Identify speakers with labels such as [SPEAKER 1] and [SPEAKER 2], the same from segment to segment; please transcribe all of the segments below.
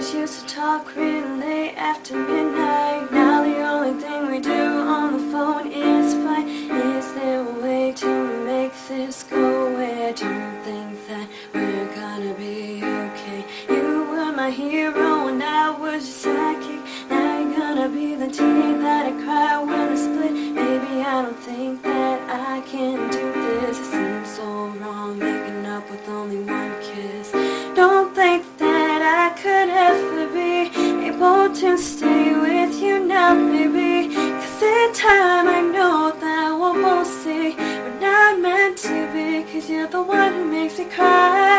[SPEAKER 1] always used to talk really late after midnight. Now the only thing we do on the phone the one who makes me cry.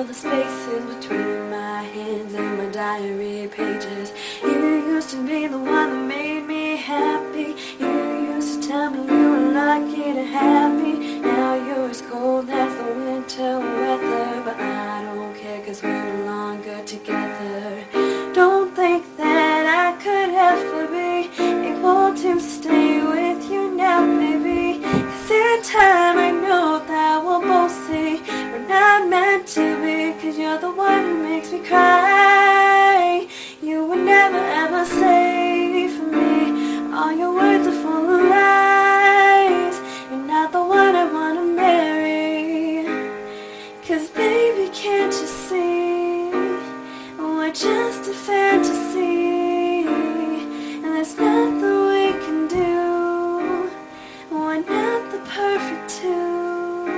[SPEAKER 1] fill the spaces between my hands and my diary pages. You used to be the one that made me happy. You used to tell me you were lucky to have me. Now you're as cold as the winter weather, but I don't care cause we're no longer together. Don't think that I could ever be equal to stay with you now, maybe. Cause time I You're the one who makes me cry. You will never ever save for me. All your words are full of lies. You're not the one I wanna marry. Cause baby can't you see? We're just a fantasy. And there's nothing we can do. We're not the perfect two.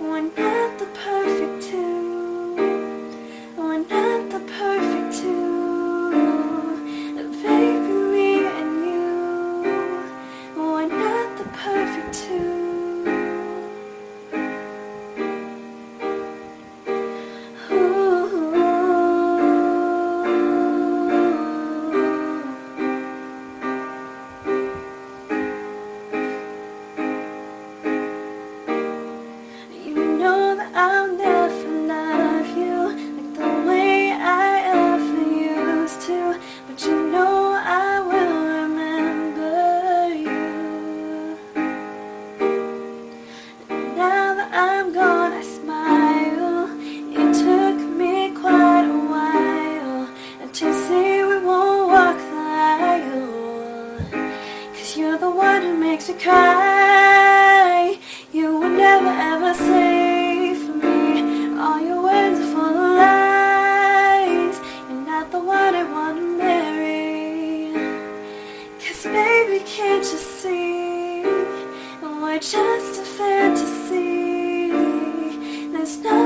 [SPEAKER 1] We're not the perfect to cry. You would never ever save for me. All your words are full of lies. You're not the one I wanna marry. Cause baby, can't you see? We're just a fantasy. There's no